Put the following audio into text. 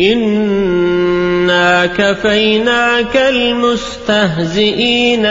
إِنَّا كَفَيْنَاكَ الْمُسْتَهْزِئِينَ